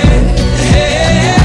hey, hey.